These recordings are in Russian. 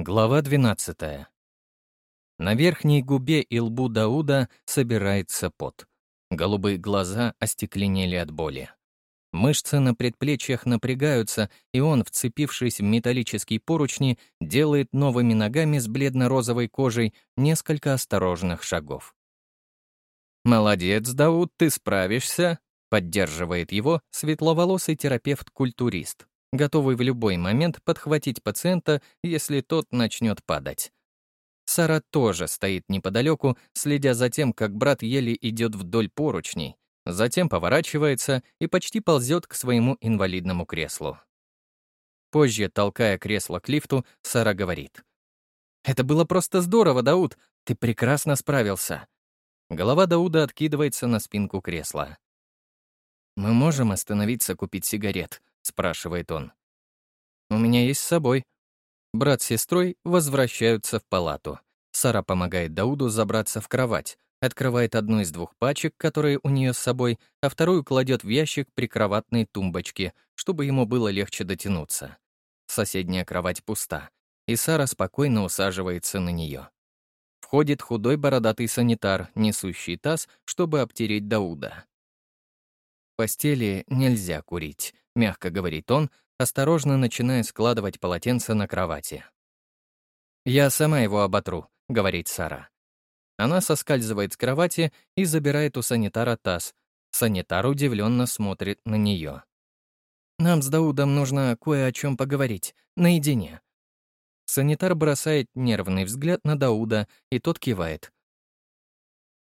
Глава 12. На верхней губе и лбу Дауда собирается пот. Голубые глаза остекленели от боли. Мышцы на предплечьях напрягаются, и он, вцепившись в металлические поручни, делает новыми ногами с бледно-розовой кожей несколько осторожных шагов. «Молодец, Дауд, ты справишься», — поддерживает его светловолосый терапевт-культурист готовый в любой момент подхватить пациента, если тот начнет падать. Сара тоже стоит неподалеку, следя за тем, как брат еле идет вдоль поручней, затем поворачивается и почти ползет к своему инвалидному креслу. Позже, толкая кресло к лифту, Сара говорит. «Это было просто здорово, Дауд! Ты прекрасно справился!» Голова Дауда откидывается на спинку кресла. «Мы можем остановиться купить сигарет?» Спрашивает он. «У меня есть с собой». Брат с сестрой возвращаются в палату. Сара помогает Дауду забраться в кровать, открывает одну из двух пачек, которые у нее с собой, а вторую кладет в ящик прикроватной тумбочки, чтобы ему было легче дотянуться. Соседняя кровать пуста, и Сара спокойно усаживается на нее. Входит худой бородатый санитар, несущий таз, чтобы обтереть Дауда. В постели нельзя курить, мягко говорит он, осторожно начиная складывать полотенце на кровати. «Я сама его оботру», — говорит Сара. Она соскальзывает с кровати и забирает у санитара таз. Санитар удивленно смотрит на нее. «Нам с Даудом нужно кое о чем поговорить, наедине». Санитар бросает нервный взгляд на Дауда, и тот кивает.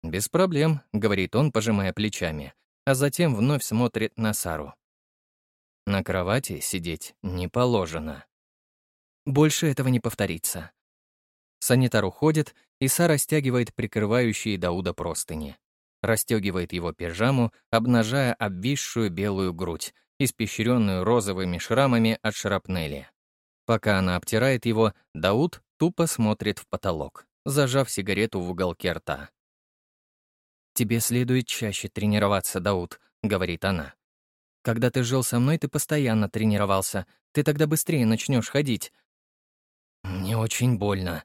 «Без проблем», — говорит он, пожимая плечами, а затем вновь смотрит на Сару. На кровати сидеть не положено. Больше этого не повторится. Санитар уходит, и Сара стягивает прикрывающие Дауда простыни. Растегивает его пижаму, обнажая обвисшую белую грудь, испещренную розовыми шрамами от шрапнели. Пока она обтирает его, Дауд тупо смотрит в потолок, зажав сигарету в уголке рта. «Тебе следует чаще тренироваться, Дауд», — говорит она. Когда ты жил со мной, ты постоянно тренировался. Ты тогда быстрее начнешь ходить. Мне очень больно.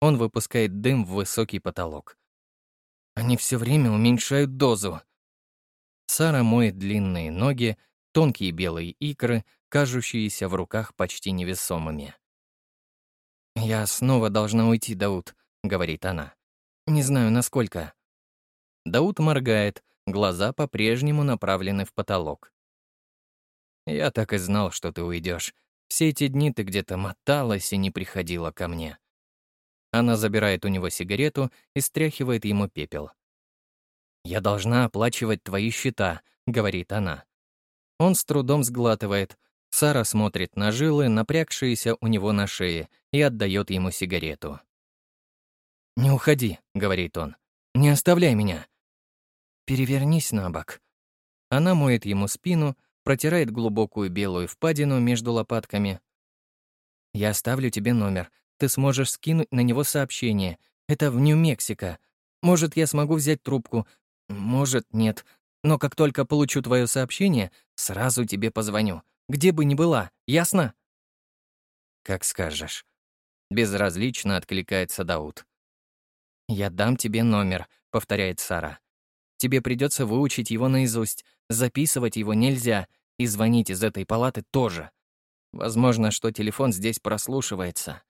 Он выпускает дым в высокий потолок. Они все время уменьшают дозу. Сара моет длинные ноги, тонкие белые икры, кажущиеся в руках почти невесомыми. «Я снова должна уйти, Дауд», — говорит она. «Не знаю, насколько». Дауд моргает, глаза по-прежнему направлены в потолок. Я так и знал, что ты уйдешь. Все эти дни ты где-то моталась и не приходила ко мне. Она забирает у него сигарету и стряхивает ему пепел. «Я должна оплачивать твои счета», — говорит она. Он с трудом сглатывает. Сара смотрит на жилы, напрягшиеся у него на шее, и отдает ему сигарету. «Не уходи», — говорит он. «Не оставляй меня». «Перевернись на бок». Она моет ему спину, протирает глубокую белую впадину между лопатками. «Я оставлю тебе номер. Ты сможешь скинуть на него сообщение. Это в Нью-Мексико. Может, я смогу взять трубку. Может, нет. Но как только получу твое сообщение, сразу тебе позвоню. Где бы ни была, ясно?» «Как скажешь». Безразлично откликается Дауд. «Я дам тебе номер», — повторяет Сара. «Тебе придется выучить его наизусть. Записывать его нельзя. И звонить из этой палаты тоже. Возможно, что телефон здесь прослушивается.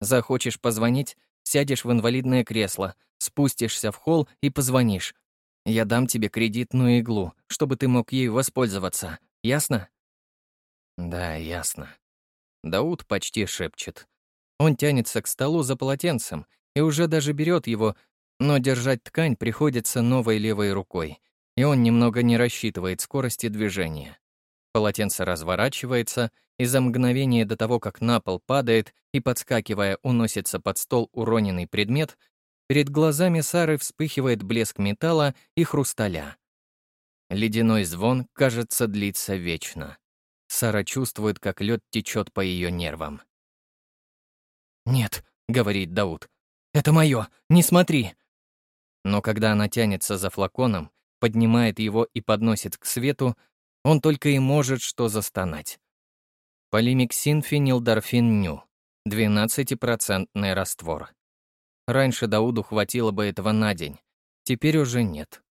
Захочешь позвонить, сядешь в инвалидное кресло, спустишься в холл и позвонишь. Я дам тебе кредитную иглу, чтобы ты мог ею воспользоваться. Ясно? Да, ясно. Дауд почти шепчет. Он тянется к столу за полотенцем и уже даже берет его, но держать ткань приходится новой левой рукой, и он немного не рассчитывает скорости движения. Полотенце разворачивается, и за мгновение до того, как на пол падает и, подскакивая, уносится под стол уроненный предмет, перед глазами Сары вспыхивает блеск металла и хрусталя. Ледяной звон, кажется, длится вечно. Сара чувствует, как лед течет по ее нервам. «Нет», — говорит Дауд, — «это мое, не смотри». Но когда она тянется за флаконом, поднимает его и подносит к свету, он только и может что застонать. Полимиксин фенилдорфин ню. 12% раствор. Раньше Дауду хватило бы этого на день, теперь уже нет.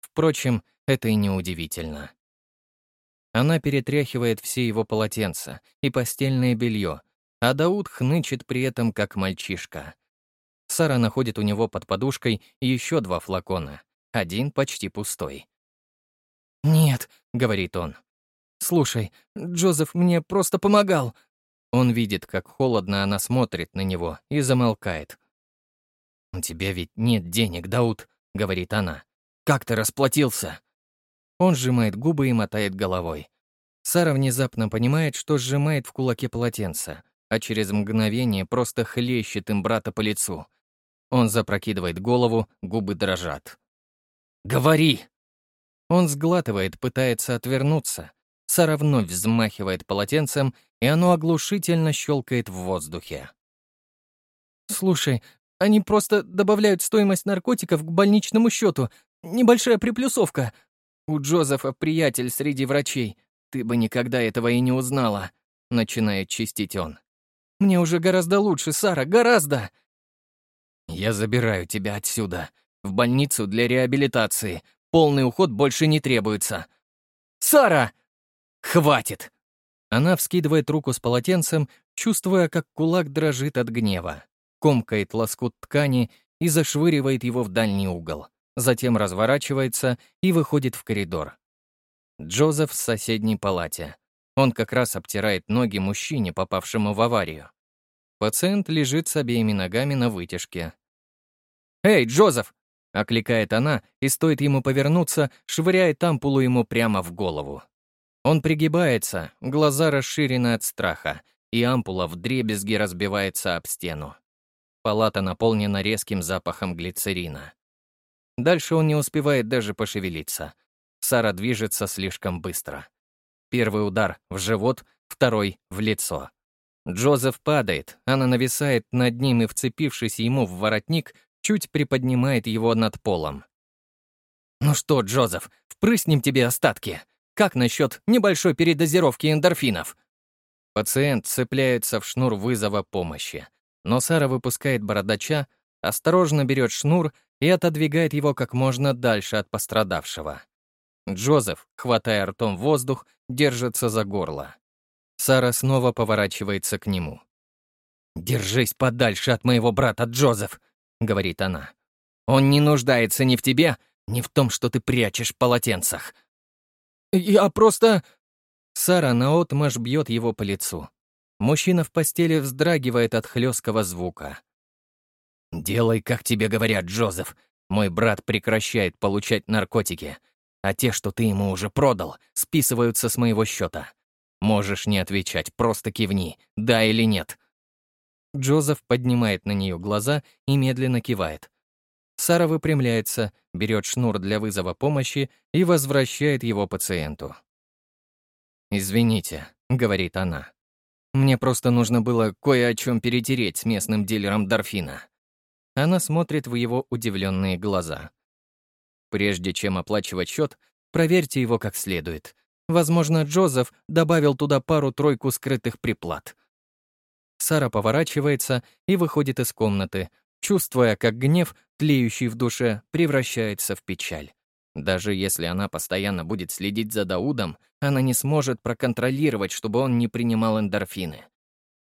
Впрочем, это и не удивительно. Она перетряхивает все его полотенца и постельное белье, а Дауд хнычет при этом как мальчишка. Сара находит у него под подушкой еще два флакона, один почти пустой. «Нет», — говорит он. «Слушай, Джозеф мне просто помогал». Он видит, как холодно она смотрит на него и замолкает. «У тебя ведь нет денег, Дауд», — говорит она. «Как ты расплатился?» Он сжимает губы и мотает головой. Сара внезапно понимает, что сжимает в кулаке полотенце, а через мгновение просто хлещет им брата по лицу. Он запрокидывает голову, губы дрожат. «Говори!» Он сглатывает, пытается отвернуться. Сара вновь взмахивает полотенцем, и оно оглушительно щелкает в воздухе. «Слушай, они просто добавляют стоимость наркотиков к больничному счету. Небольшая приплюсовка. У Джозефа приятель среди врачей. Ты бы никогда этого и не узнала», — начинает чистить он. «Мне уже гораздо лучше, Сара, гораздо!» «Я забираю тебя отсюда, в больницу для реабилитации. Полный уход больше не требуется». «Сара!» «Хватит!» Она вскидывает руку с полотенцем, чувствуя, как кулак дрожит от гнева, комкает лоскут ткани и зашвыривает его в дальний угол. Затем разворачивается и выходит в коридор. Джозеф в соседней палате. Он как раз обтирает ноги мужчине, попавшему в аварию. Пациент лежит с обеими ногами на вытяжке. «Эй, Джозеф!» — окликает она, и стоит ему повернуться, швыряет ампулу ему прямо в голову. Он пригибается, глаза расширены от страха, и ампула вдребезги разбивается об стену. Палата наполнена резким запахом глицерина. Дальше он не успевает даже пошевелиться. Сара движется слишком быстро. Первый удар в живот, второй — в лицо. Джозеф падает, она нависает над ним и, вцепившись ему в воротник, чуть приподнимает его над полом. «Ну что, Джозеф, впрыснем тебе остатки. Как насчет небольшой передозировки эндорфинов?» Пациент цепляется в шнур вызова помощи, но Сара выпускает бородача, осторожно берет шнур и отодвигает его как можно дальше от пострадавшего. Джозеф, хватая ртом воздух, держится за горло. Сара снова поворачивается к нему. «Держись подальше от моего брата, Джозеф!» — говорит она. «Он не нуждается ни в тебе, ни в том, что ты прячешь в полотенцах». «Я просто...» Сара наотмашь бьет его по лицу. Мужчина в постели вздрагивает от хлесткого звука. «Делай, как тебе говорят, Джозеф. Мой брат прекращает получать наркотики, а те, что ты ему уже продал, списываются с моего счета. Можешь не отвечать, просто кивни, да или нет». Джозеф поднимает на нее глаза и медленно кивает. Сара выпрямляется, берет шнур для вызова помощи и возвращает его пациенту. «Извините», — говорит она. «Мне просто нужно было кое о чем перетереть с местным дилером Дорфина». Она смотрит в его удивленные глаза. Прежде чем оплачивать счет, проверьте его как следует. Возможно, Джозеф добавил туда пару-тройку скрытых приплат. Сара поворачивается и выходит из комнаты, чувствуя, как гнев, тлеющий в душе, превращается в печаль. Даже если она постоянно будет следить за Даудом, она не сможет проконтролировать, чтобы он не принимал эндорфины.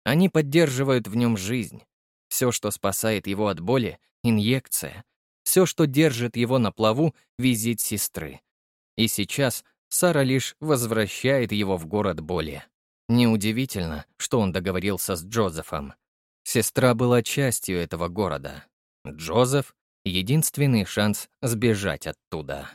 Они поддерживают в нем жизнь, все, что спасает его от боли — инъекция. Все, что держит его на плаву — визит сестры. И сейчас Сара лишь возвращает его в город боли. Неудивительно, что он договорился с Джозефом. Сестра была частью этого города. Джозеф — единственный шанс сбежать оттуда.